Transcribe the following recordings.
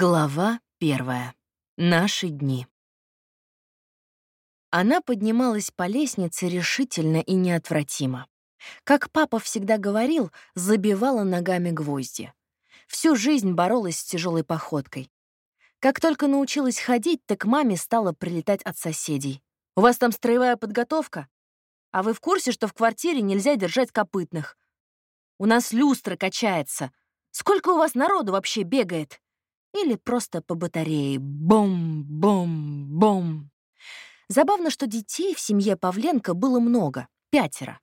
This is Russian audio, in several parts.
Глава первая. Наши дни. Она поднималась по лестнице решительно и неотвратимо. Как папа всегда говорил, забивала ногами гвозди. Всю жизнь боролась с тяжелой походкой. Как только научилась ходить, так маме стала прилетать от соседей. «У вас там строевая подготовка? А вы в курсе, что в квартире нельзя держать копытных? У нас люстра качается. Сколько у вас народу вообще бегает?» Или просто по батарее. Бом-бом-бом. Забавно, что детей в семье Павленко было много, пятеро.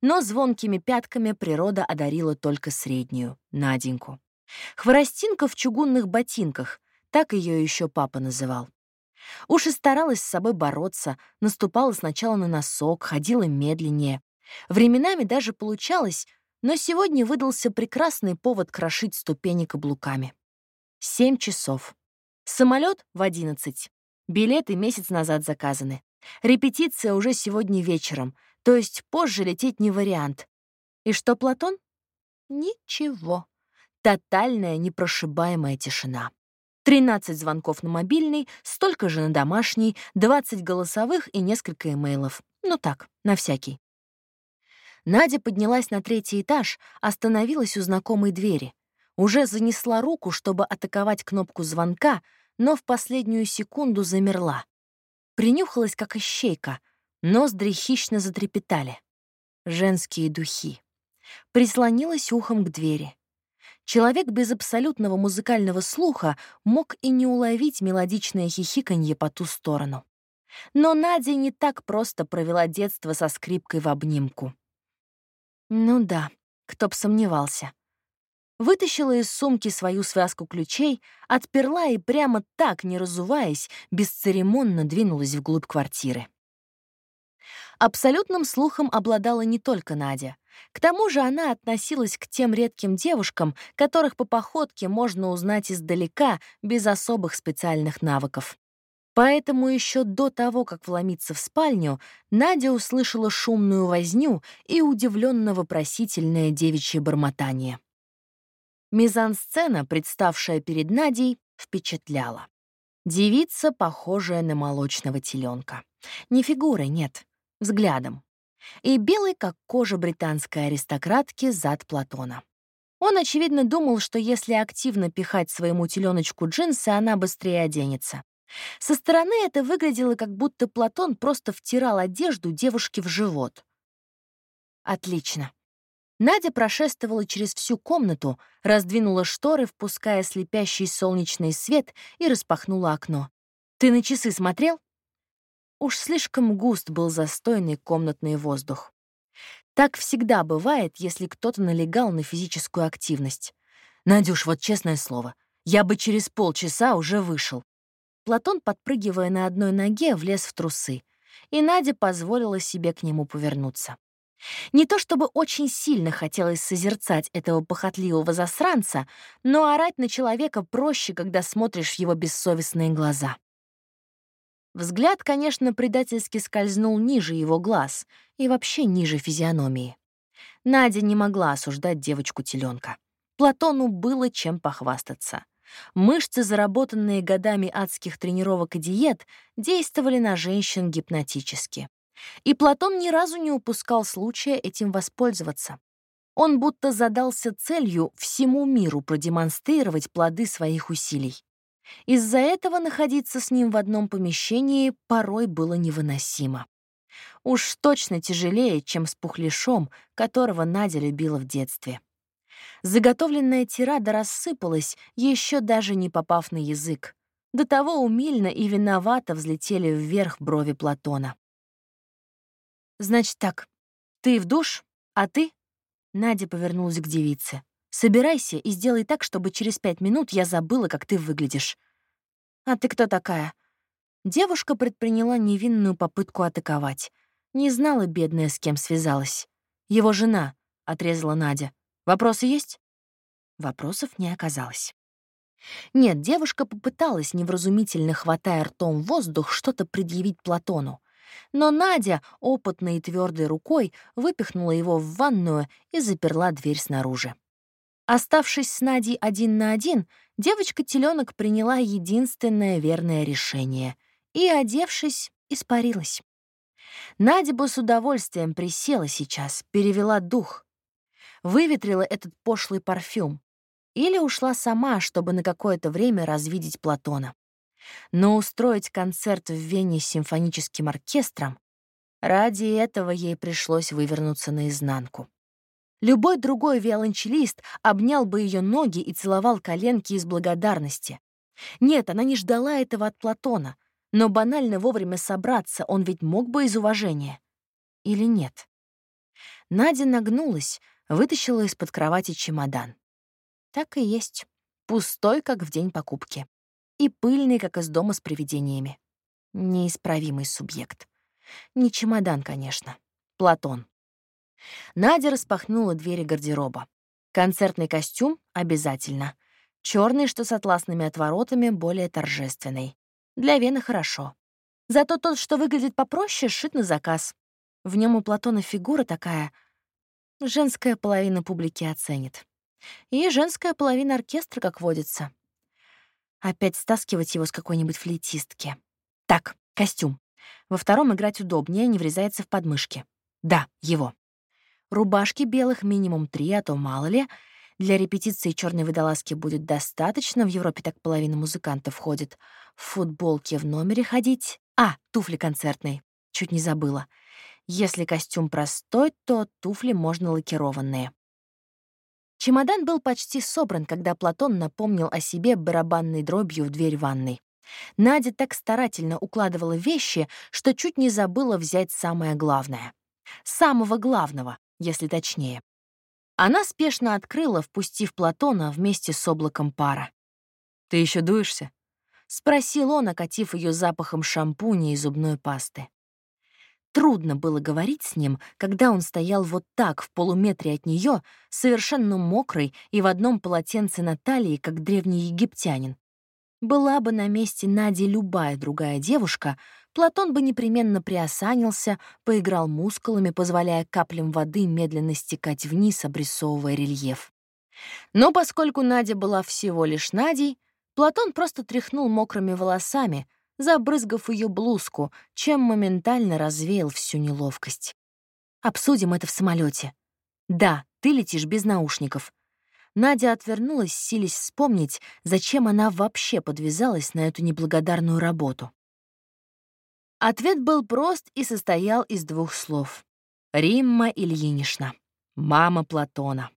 Но звонкими пятками природа одарила только среднюю, Наденьку. Хворостинка в чугунных ботинках, так ее еще папа называл. Уж и старалась с собой бороться, наступала сначала на носок, ходила медленнее. Временами даже получалось, но сегодня выдался прекрасный повод крошить ступени каблуками. Семь часов. Самолет в одиннадцать. Билеты месяц назад заказаны. Репетиция уже сегодня вечером, то есть позже лететь не вариант. И что, Платон? Ничего. Тотальная непрошибаемая тишина. 13 звонков на мобильный, столько же на домашний, 20 голосовых и несколько имейлов. Ну так, на всякий. Надя поднялась на третий этаж, остановилась у знакомой двери уже занесла руку, чтобы атаковать кнопку звонка, но в последнюю секунду замерла. Принюхалась, как ищейка, ноздри хищно затрепетали. Женские духи. Прислонилась ухом к двери. Человек без абсолютного музыкального слуха мог и не уловить мелодичное хихиканье по ту сторону. Но Надя не так просто провела детство со скрипкой в обнимку. Ну да, кто б сомневался вытащила из сумки свою связку ключей, отперла и прямо так, не разуваясь, бесцеремонно двинулась вглубь квартиры. Абсолютным слухом обладала не только Надя. К тому же она относилась к тем редким девушкам, которых по походке можно узнать издалека без особых специальных навыков. Поэтому еще до того, как вломиться в спальню, Надя услышала шумную возню и удивленно-вопросительное девичье бормотание. Мизансцена, представшая перед Надей, впечатляла. Девица, похожая на молочного теленка. Не фигурой, нет, взглядом. И белый, как кожа британской аристократки, зад Платона. Он, очевидно, думал, что если активно пихать своему теленочку джинсы, она быстрее оденется. Со стороны это выглядело, как будто Платон просто втирал одежду девушке в живот. Отлично. Надя прошествовала через всю комнату, раздвинула шторы, впуская слепящий солнечный свет, и распахнула окно. «Ты на часы смотрел?» Уж слишком густ был застойный комнатный воздух. Так всегда бывает, если кто-то налегал на физическую активность. «Надюш, вот честное слово, я бы через полчаса уже вышел». Платон, подпрыгивая на одной ноге, влез в трусы, и Надя позволила себе к нему повернуться. Не то чтобы очень сильно хотелось созерцать этого похотливого засранца, но орать на человека проще, когда смотришь в его бессовестные глаза. Взгляд, конечно, предательски скользнул ниже его глаз и вообще ниже физиономии. Надя не могла осуждать девочку-теленка. Платону было чем похвастаться. Мышцы, заработанные годами адских тренировок и диет, действовали на женщин гипнотически. И Платон ни разу не упускал случая этим воспользоваться. Он будто задался целью всему миру продемонстрировать плоды своих усилий. Из-за этого находиться с ним в одном помещении порой было невыносимо. Уж точно тяжелее, чем с пухляшом, которого Надя любила в детстве. Заготовленная тирада рассыпалась, еще даже не попав на язык. До того умильно и виновато взлетели вверх брови Платона. «Значит так, ты в душ, а ты...» Надя повернулась к девице. «Собирайся и сделай так, чтобы через пять минут я забыла, как ты выглядишь». «А ты кто такая?» Девушка предприняла невинную попытку атаковать. Не знала, бедная, с кем связалась. «Его жена», — отрезала Надя. «Вопросы есть?» Вопросов не оказалось. Нет, девушка попыталась, невразумительно хватая ртом воздух, что-то предъявить Платону. Но Надя, опытной и твердой рукой, выпихнула его в ванную и заперла дверь снаружи. Оставшись с Надей один на один, девочка-теленок приняла единственное верное решение и, одевшись, испарилась. Надя бы с удовольствием присела сейчас, перевела дух, выветрила этот пошлый парфюм или ушла сама, чтобы на какое-то время развидеть Платона. Но устроить концерт в Вене с симфоническим оркестром ради этого ей пришлось вывернуться наизнанку. Любой другой виолончелист обнял бы ее ноги и целовал коленки из благодарности. Нет, она не ждала этого от Платона, но банально вовремя собраться он ведь мог бы из уважения. Или нет? Надя нагнулась, вытащила из-под кровати чемодан. Так и есть. Пустой, как в день покупки и пыльный, как из дома с привидениями. Неисправимый субъект. Не чемодан, конечно. Платон. Надя распахнула двери гардероба. Концертный костюм — обязательно. Черный, что с атласными отворотами, более торжественный. Для Вены хорошо. Зато тот, что выглядит попроще, сшит на заказ. В нем у Платона фигура такая. Женская половина публики оценит. И женская половина оркестра, как водится. Опять стаскивать его с какой-нибудь флейтистки. Так, костюм. Во втором играть удобнее, не врезается в подмышки. Да, его. Рубашки белых минимум три, а то мало ли. Для репетиции черной водолазки будет достаточно, в Европе так половина музыкантов ходит. В футболке в номере ходить. А, туфли концертные. Чуть не забыла. Если костюм простой, то туфли можно лакированные. Чемодан был почти собран, когда Платон напомнил о себе барабанной дробью в дверь ванной. Надя так старательно укладывала вещи, что чуть не забыла взять самое главное. Самого главного, если точнее. Она спешно открыла, впустив Платона вместе с облаком пара. «Ты еще дуешься?» — спросил он, окатив ее запахом шампуня и зубной пасты. Трудно было говорить с ним, когда он стоял вот так, в полуметре от нее, совершенно мокрый и в одном полотенце на талии, как древний египтянин. Была бы на месте Нади любая другая девушка, Платон бы непременно приосанился, поиграл мускулами, позволяя каплям воды медленно стекать вниз, обрисовывая рельеф. Но поскольку Надя была всего лишь Надей, Платон просто тряхнул мокрыми волосами, забрызгав ее блузку, чем моментально развеял всю неловкость. «Обсудим это в самолете. Да, ты летишь без наушников». Надя отвернулась, сились вспомнить, зачем она вообще подвязалась на эту неблагодарную работу. Ответ был прост и состоял из двух слов. Римма Ильинична, мама Платона.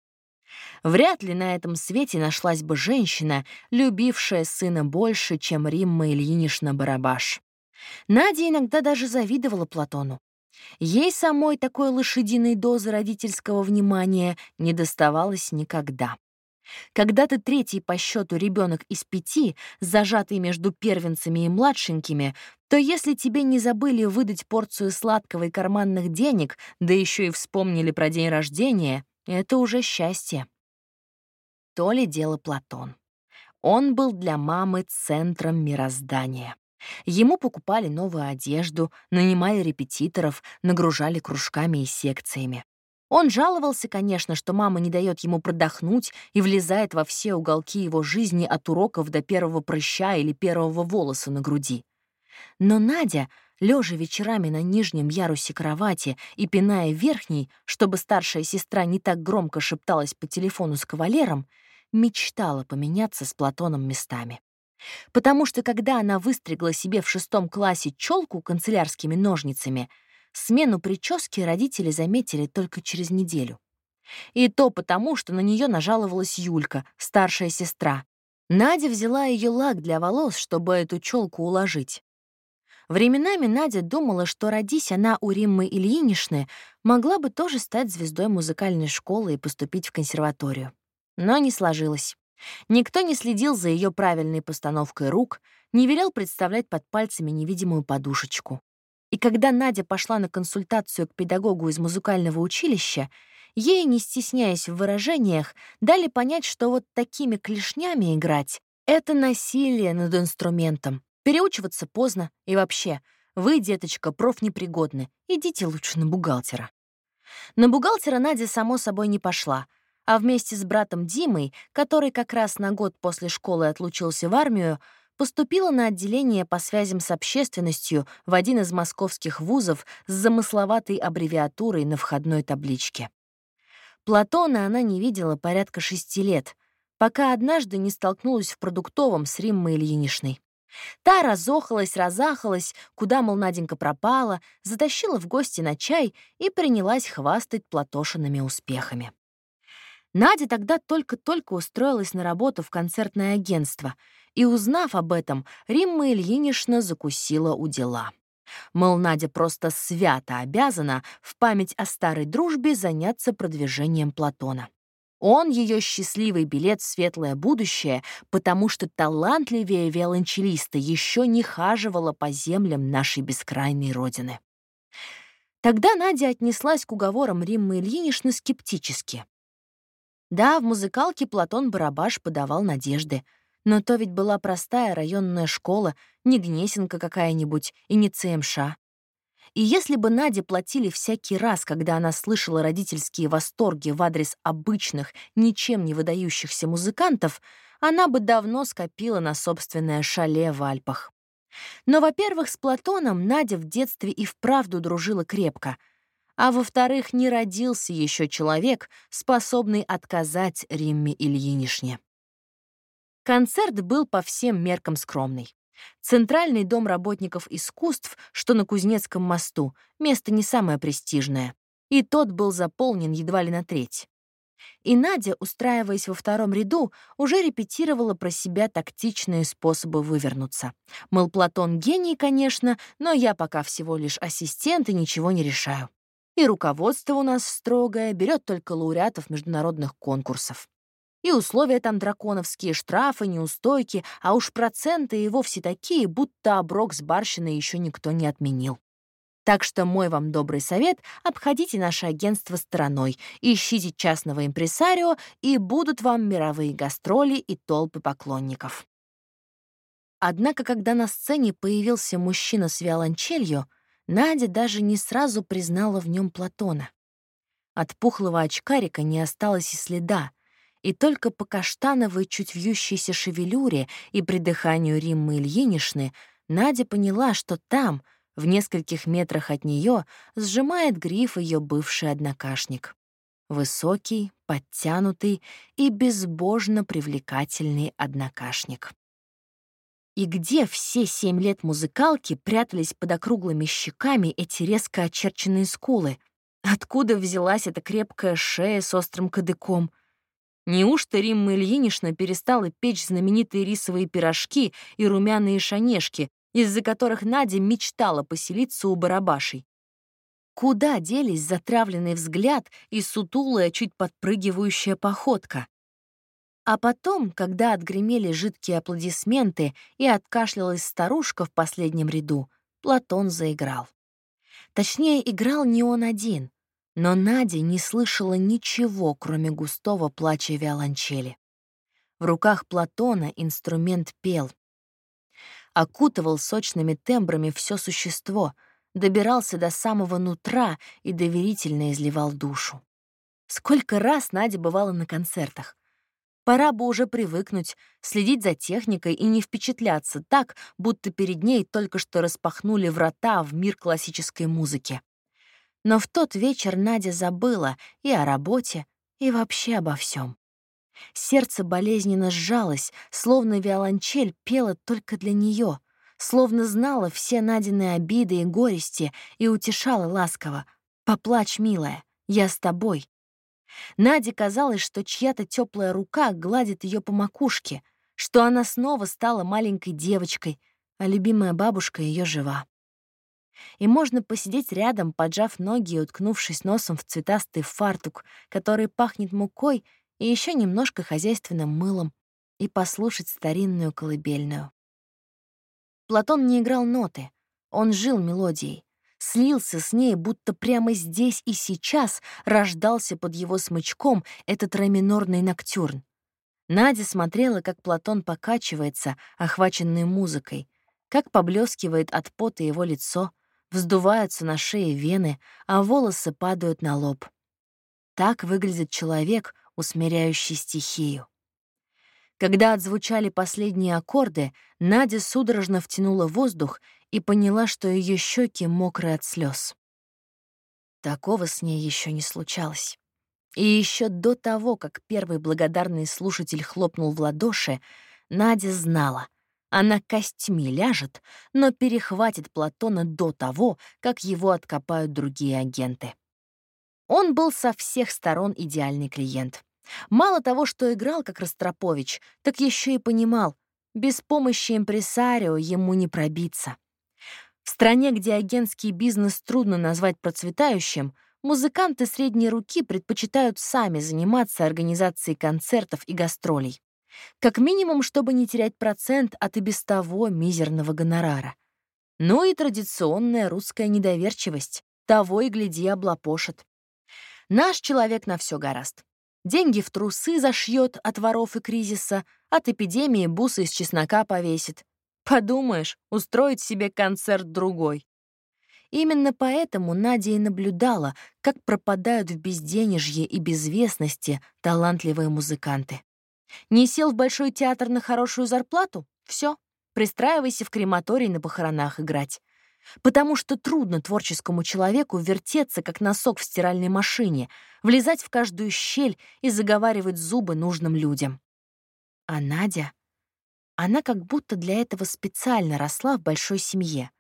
Вряд ли на этом свете нашлась бы женщина, любившая сына больше, чем Римма Ильинична Барабаш. Надя иногда даже завидовала Платону. Ей самой такой лошадиной дозы родительского внимания не доставалось никогда. Когда ты третий по счету ребенок из пяти, зажатый между первенцами и младшенькими, то если тебе не забыли выдать порцию сладкого и карманных денег, да еще и вспомнили про день рождения, это уже счастье. То ли дело Платон. Он был для мамы центром мироздания. Ему покупали новую одежду, нанимали репетиторов, нагружали кружками и секциями. Он жаловался, конечно, что мама не дает ему продохнуть и влезает во все уголки его жизни от уроков до первого прыща или первого волоса на груди. Но Надя лежа вечерами на нижнем ярусе кровати и пиная верхний, чтобы старшая сестра не так громко шепталась по телефону с кавалером, мечтала поменяться с Платоном местами. Потому что когда она выстригла себе в шестом классе челку канцелярскими ножницами, смену прически родители заметили только через неделю. И то потому, что на нее нажаловалась Юлька, старшая сестра. Надя взяла ее лак для волос, чтобы эту челку уложить. Временами Надя думала, что родись она у Риммы Ильиничны, могла бы тоже стать звездой музыкальной школы и поступить в консерваторию. Но не сложилось. Никто не следил за ее правильной постановкой рук, не велел представлять под пальцами невидимую подушечку. И когда Надя пошла на консультацию к педагогу из музыкального училища, ей, не стесняясь в выражениях, дали понять, что вот такими клешнями играть — это насилие над инструментом, Переучиваться поздно. И вообще, вы, деточка, профнепригодны. Идите лучше на бухгалтера. На бухгалтера Надя, само собой, не пошла. а вместе с братом Димой, который как раз на год после школы отлучился в армию, поступила на отделение по связям с общественностью в один из московских вузов с замысловатой аббревиатурой на входной табличке. Платона она не видела порядка шести лет, пока однажды не столкнулась в продуктовом с Риммой Ильиничной. Та разохалась, разахалась, куда, мол, Наденька пропала, затащила в гости на чай и принялась хвастать Платошиными успехами. Надя тогда только-только устроилась на работу в концертное агентство, и, узнав об этом, Римма Ильинична закусила у дела. Мол, Надя просто свято обязана в память о старой дружбе заняться продвижением Платона. Он ее счастливый билет в светлое будущее, потому что талантливее виолончелиста еще не хаживала по землям нашей бескрайней родины. Тогда Надя отнеслась к уговорам Риммы Ильиничны скептически. Да, в музыкалке Платон Барабаш подавал надежды. Но то ведь была простая районная школа, не Гнесинка какая-нибудь и не ЦМШ. И если бы Наде платили всякий раз, когда она слышала родительские восторги в адрес обычных, ничем не выдающихся музыкантов, она бы давно скопила на собственное шале в Альпах. Но, во-первых, с Платоном Надя в детстве и вправду дружила крепко — а во-вторых, не родился еще человек, способный отказать Римме Ильинишне. Концерт был по всем меркам скромный. Центральный дом работников искусств, что на Кузнецком мосту, место не самое престижное, и тот был заполнен едва ли на треть. И Надя, устраиваясь во втором ряду, уже репетировала про себя тактичные способы вывернуться. Мол, Платон гений, конечно, но я пока всего лишь ассистент и ничего не решаю. И руководство у нас строгое, берет только лауреатов международных конкурсов. И условия там драконовские, штрафы, неустойки, а уж проценты и вовсе такие, будто оброк с барщиной еще никто не отменил. Так что мой вам добрый совет — обходите наше агентство стороной, ищите частного импресарио, и будут вам мировые гастроли и толпы поклонников. Однако, когда на сцене появился мужчина с виолончелью, Надя даже не сразу признала в нем Платона. От пухлого очкарика не осталось и следа, и только по каштановой чуть вьющейся шевелюре и при дыханию Риммы Ильинишны Надя поняла, что там, в нескольких метрах от нее, сжимает гриф ее бывший однокашник. Высокий, подтянутый и безбожно привлекательный однокашник. И где все семь лет музыкалки прятались под округлыми щеками эти резко очерченные скулы? Откуда взялась эта крепкая шея с острым кадыком? Неужто Римма Ильинична перестала печь знаменитые рисовые пирожки и румяные шанешки, из-за которых Надя мечтала поселиться у барабашей? Куда делись затравленный взгляд и сутулая, чуть подпрыгивающая походка? А потом, когда отгремели жидкие аплодисменты и откашлялась старушка в последнем ряду, Платон заиграл. Точнее, играл не он один, но Надя не слышала ничего, кроме густого плача виолончели. В руках Платона инструмент пел. Окутывал сочными тембрами все существо, добирался до самого нутра и доверительно изливал душу. Сколько раз Надя бывала на концертах. Пора бы уже привыкнуть, следить за техникой и не впечатляться так, будто перед ней только что распахнули врата в мир классической музыки. Но в тот вечер Надя забыла и о работе, и вообще обо всем. Сердце болезненно сжалось, словно виолончель пела только для нее, словно знала все Надины обиды и горести и утешала ласково. «Поплачь, милая, я с тобой, Наде казалось, что чья-то теплая рука гладит ее по макушке, что она снова стала маленькой девочкой, а любимая бабушка ее жива. И можно посидеть рядом, поджав ноги и уткнувшись носом в цветастый фартук, который пахнет мукой и еще немножко хозяйственным мылом, и послушать старинную колыбельную. Платон не играл ноты, он жил мелодией слился с ней, будто прямо здесь и сейчас рождался под его смычком этот реминорный ноктюрн. Надя смотрела, как Платон покачивается, охваченный музыкой, как поблескивает от пота его лицо, вздуваются на шее вены, а волосы падают на лоб. Так выглядит человек, усмиряющий стихию. Когда отзвучали последние аккорды, Надя судорожно втянула воздух и поняла, что ее щеки мокрые от слез. Такого с ней еще не случалось. И еще до того, как первый благодарный слушатель хлопнул в ладоши, Надя знала, она костьми ляжет, но перехватит Платона до того, как его откопают другие агенты. Он был со всех сторон идеальный клиент. Мало того, что играл как Ростропович, так еще и понимал, без помощи импресарио ему не пробиться. В стране, где агентский бизнес трудно назвать процветающим, музыканты средней руки предпочитают сами заниматься организацией концертов и гастролей. Как минимум, чтобы не терять процент от и без того мизерного гонорара. Ну и традиционная русская недоверчивость. Того и гляди облапошит. Наш человек на все гораст. Деньги в трусы зашьет от воров и кризиса, от эпидемии бусы из чеснока повесит. Подумаешь, устроить себе концерт другой. Именно поэтому Надя и наблюдала, как пропадают в безденежье и безвестности талантливые музыканты. Не сел в Большой театр на хорошую зарплату? Все, пристраивайся в крематорий на похоронах играть потому что трудно творческому человеку вертеться, как носок в стиральной машине, влезать в каждую щель и заговаривать зубы нужным людям. А Надя? Она как будто для этого специально росла в большой семье.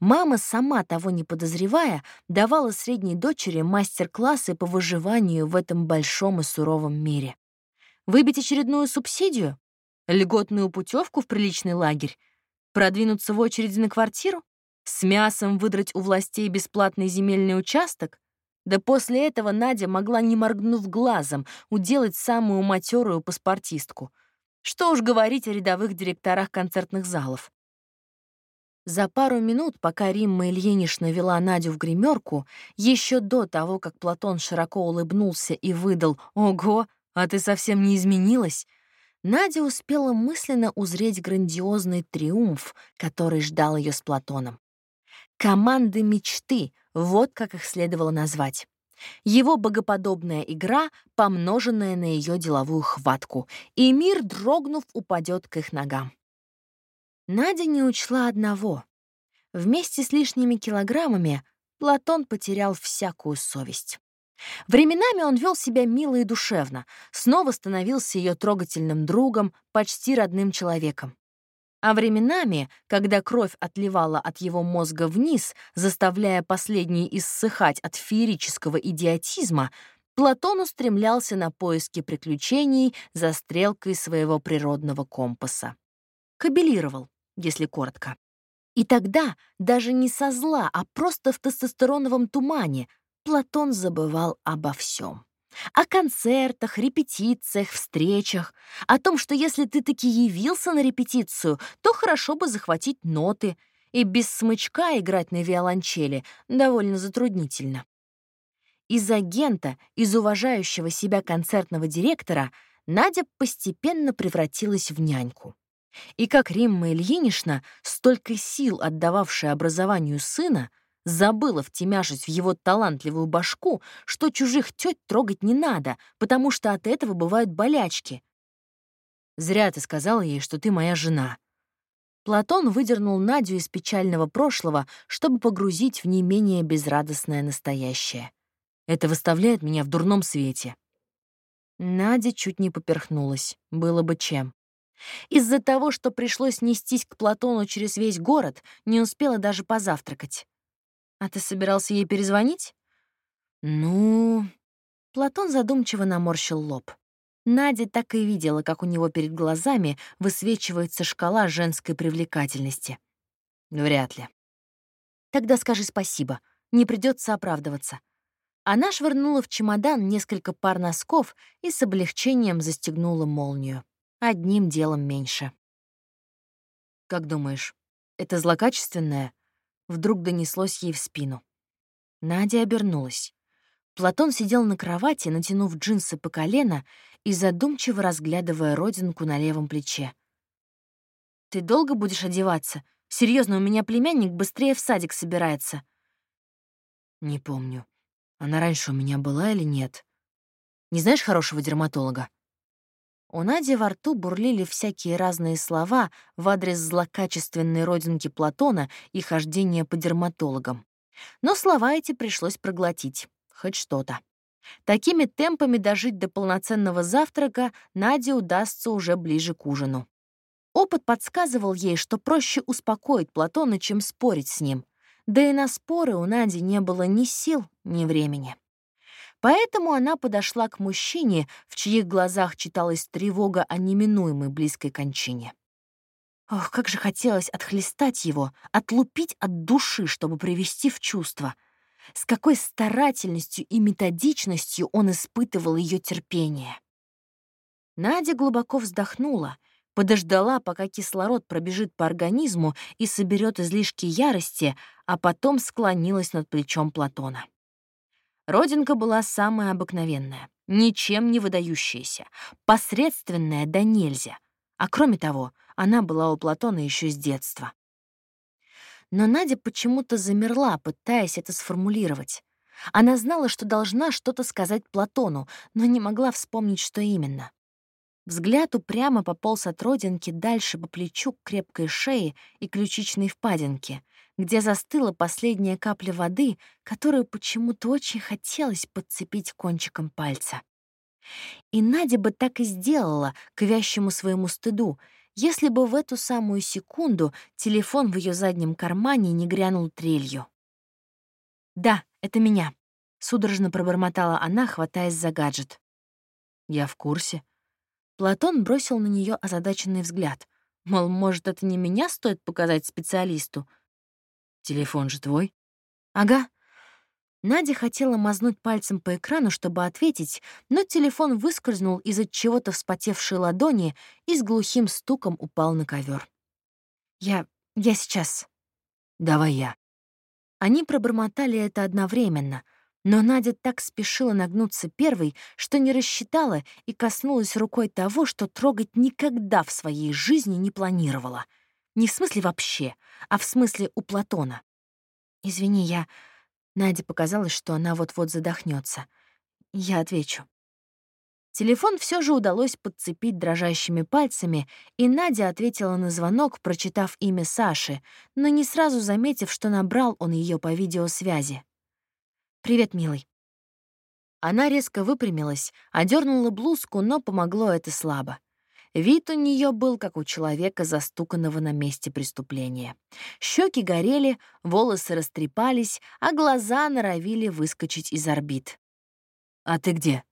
Мама, сама того не подозревая, давала средней дочери мастер-классы по выживанию в этом большом и суровом мире. Выбить очередную субсидию? Льготную путевку в приличный лагерь? Продвинуться в очереди на квартиру? С мясом выдрать у властей бесплатный земельный участок? Да после этого Надя могла, не моргнув глазом, уделать самую матерую паспортистку. Что уж говорить о рядовых директорах концертных залов. За пару минут, пока Римма Ильинична вела Надю в гримерку, еще до того, как Платон широко улыбнулся и выдал «Ого, а ты совсем не изменилась», Надя успела мысленно узреть грандиозный триумф, который ждал ее с Платоном. Команды мечты, вот как их следовало назвать. Его богоподобная игра, помноженная на ее деловую хватку, и мир, дрогнув, упадет к их ногам. Надя не учла одного. Вместе с лишними килограммами Платон потерял всякую совесть. Временами он вел себя мило и душевно, снова становился ее трогательным другом, почти родным человеком. А временами, когда кровь отливала от его мозга вниз, заставляя последний иссыхать от феерического идиотизма, Платон устремлялся на поиски приключений за стрелкой своего природного компаса. Кабелировал, если коротко. И тогда, даже не со зла, а просто в тестостероновом тумане, Платон забывал обо всем. О концертах, репетициях, встречах, о том, что если ты таки явился на репетицию, то хорошо бы захватить ноты, и без смычка играть на виолончели довольно затруднительно. Из агента, из уважающего себя концертного директора, Надя постепенно превратилась в няньку. И как Римма Ильинична, столько сил отдававшая образованию сына, Забыла втемяшить в его талантливую башку, что чужих теть трогать не надо, потому что от этого бывают болячки. «Зря ты сказала ей, что ты моя жена». Платон выдернул Надю из печального прошлого, чтобы погрузить в не менее безрадостное настоящее. Это выставляет меня в дурном свете. Надя чуть не поперхнулась, было бы чем. Из-за того, что пришлось нестись к Платону через весь город, не успела даже позавтракать. А ты собирался ей перезвонить? Ну... Платон задумчиво наморщил лоб. Надя так и видела, как у него перед глазами высвечивается шкала женской привлекательности. Вряд ли. Тогда скажи спасибо, не придется оправдываться. Она швырнула в чемодан несколько пар носков и с облегчением застегнула молнию. Одним делом меньше. Как думаешь, это злокачественное? Вдруг донеслось ей в спину. Надя обернулась. Платон сидел на кровати, натянув джинсы по колено и задумчиво разглядывая родинку на левом плече. «Ты долго будешь одеваться? Серьезно, у меня племянник быстрее в садик собирается». «Не помню, она раньше у меня была или нет?» Не знаешь хорошего дерматолога?» У Нади во рту бурлили всякие разные слова в адрес злокачественной родинки Платона и хождения по дерматологам. Но слова эти пришлось проглотить. Хоть что-то. Такими темпами дожить до полноценного завтрака Наде удастся уже ближе к ужину. Опыт подсказывал ей, что проще успокоить Платона, чем спорить с ним. Да и на споры у Нади не было ни сил, ни времени. Поэтому она подошла к мужчине, в чьих глазах читалась тревога о неминуемой близкой кончине. Ох, как же хотелось отхлестать его, отлупить от души, чтобы привести в чувство. С какой старательностью и методичностью он испытывал ее терпение. Надя глубоко вздохнула, подождала, пока кислород пробежит по организму и соберет излишки ярости, а потом склонилась над плечом Платона. Родинка была самая обыкновенная, ничем не выдающаяся, посредственная да нельзя. А кроме того, она была у Платона еще с детства. Но Надя почему-то замерла, пытаясь это сформулировать. Она знала, что должна что-то сказать Платону, но не могла вспомнить, что именно. Взгляд упрямо пополз от родинки дальше по плечу к крепкой шее и ключичной впадинке, где застыла последняя капля воды, которую почему-то очень хотелось подцепить кончиком пальца. И Надя бы так и сделала, к вящему своему стыду, если бы в эту самую секунду телефон в ее заднем кармане не грянул трелью. «Да, это меня», — судорожно пробормотала она, хватаясь за гаджет. «Я в курсе». Платон бросил на нее озадаченный взгляд. Мол, может, это не меня стоит показать специалисту, Телефон же твой? Ага. Надя хотела мазнуть пальцем по экрану, чтобы ответить, но телефон выскользнул из-от чего-то вспотевшей ладони и с глухим стуком упал на ковер. Я... я сейчас. Давай я. Они пробормотали это одновременно, но Надя так спешила нагнуться первой, что не рассчитала и коснулась рукой того, что трогать никогда в своей жизни не планировала — не в смысле вообще, а в смысле у Платона. «Извини, я...» Наде показалось, что она вот-вот задохнется. Я отвечу. Телефон все же удалось подцепить дрожащими пальцами, и Надя ответила на звонок, прочитав имя Саши, но не сразу заметив, что набрал он ее по видеосвязи. «Привет, милый». Она резко выпрямилась, одернула блузку, но помогло это слабо. Вид у нее был, как у человека, застуканного на месте преступления. Щеки горели, волосы растрепались, а глаза норовили выскочить из орбит. «А ты где?»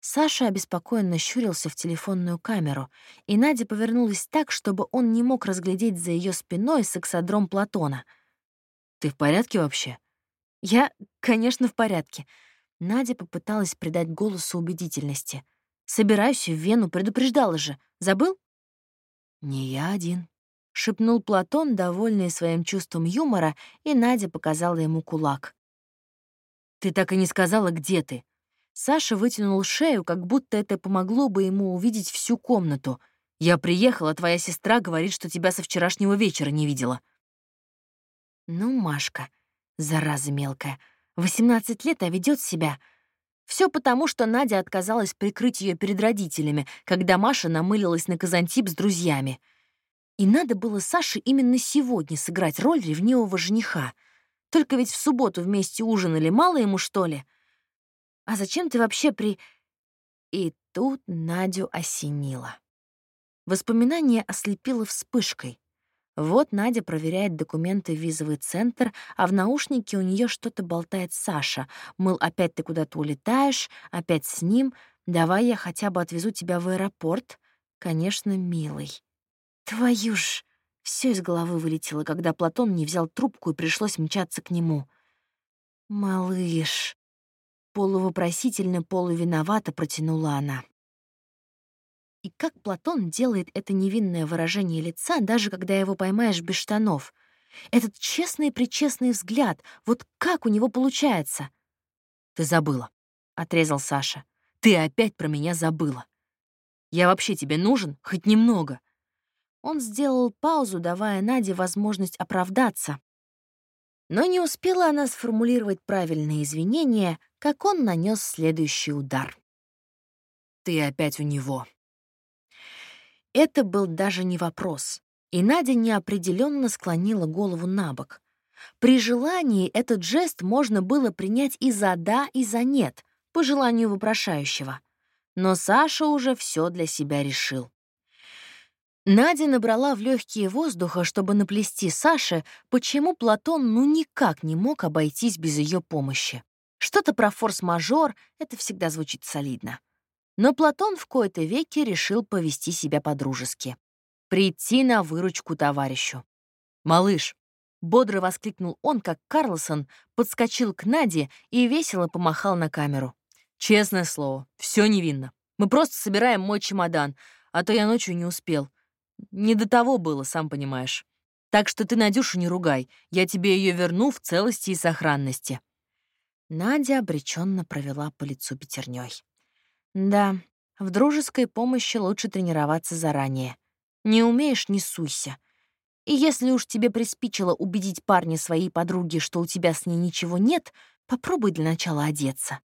Саша обеспокоенно щурился в телефонную камеру, и Надя повернулась так, чтобы он не мог разглядеть за ее спиной сексодром Платона. «Ты в порядке вообще?» «Я, конечно, в порядке». Надя попыталась придать голосу убедительности — Собираюсь в Вену, предупреждала же. Забыл?» «Не я один», — шепнул Платон, довольный своим чувством юмора, и Надя показала ему кулак. «Ты так и не сказала, где ты». Саша вытянул шею, как будто это помогло бы ему увидеть всю комнату. «Я приехала, твоя сестра говорит, что тебя со вчерашнего вечера не видела». «Ну, Машка, зараза мелкая, восемнадцать лет, а ведет себя...» Все потому, что Надя отказалась прикрыть ее перед родителями, когда Маша намылилась на Казантип с друзьями. И надо было Саше именно сегодня сыграть роль ревнивого жениха. Только ведь в субботу вместе ужинали, мало ему, что ли? А зачем ты вообще при... И тут Надю осенило. Воспоминание ослепило вспышкой. Вот Надя проверяет документы в визовый центр, а в наушнике у нее что-то болтает Саша. Мыл, опять ты куда-то улетаешь, опять с ним. Давай я хотя бы отвезу тебя в аэропорт. Конечно, милый. Твою ж! Все из головы вылетело, когда Платон не взял трубку и пришлось мчаться к нему. «Малыш!» Полувопросительно, полувиновато протянула она. И как Платон делает это невинное выражение лица, даже когда его поймаешь без штанов? Этот честный-причестный взгляд, вот как у него получается? «Ты забыла», — отрезал Саша. «Ты опять про меня забыла. Я вообще тебе нужен? Хоть немного». Он сделал паузу, давая Наде возможность оправдаться. Но не успела она сформулировать правильные извинения, как он нанес следующий удар. ты опять у него». Это был даже не вопрос, и Надя неопределенно склонила голову на бок. При желании этот жест можно было принять и за «да», и за «нет», по желанию вопрошающего. Но Саша уже все для себя решил. Надя набрала в легкие воздуха, чтобы наплести Саше, почему Платон ну никак не мог обойтись без ее помощи. Что-то про форс-мажор — это всегда звучит солидно. Но Платон в кои-то веке решил повести себя по-дружески. Прийти на выручку товарищу. «Малыш!» — бодро воскликнул он, как Карлсон подскочил к Наде и весело помахал на камеру. «Честное слово, все невинно. Мы просто собираем мой чемодан, а то я ночью не успел. Не до того было, сам понимаешь. Так что ты Надюшу не ругай, я тебе ее верну в целости и сохранности». Надя обреченно провела по лицу пятерней. Да, в дружеской помощи лучше тренироваться заранее. Не умеешь — не суйся. И если уж тебе приспичило убедить парня своей подруги, что у тебя с ней ничего нет, попробуй для начала одеться.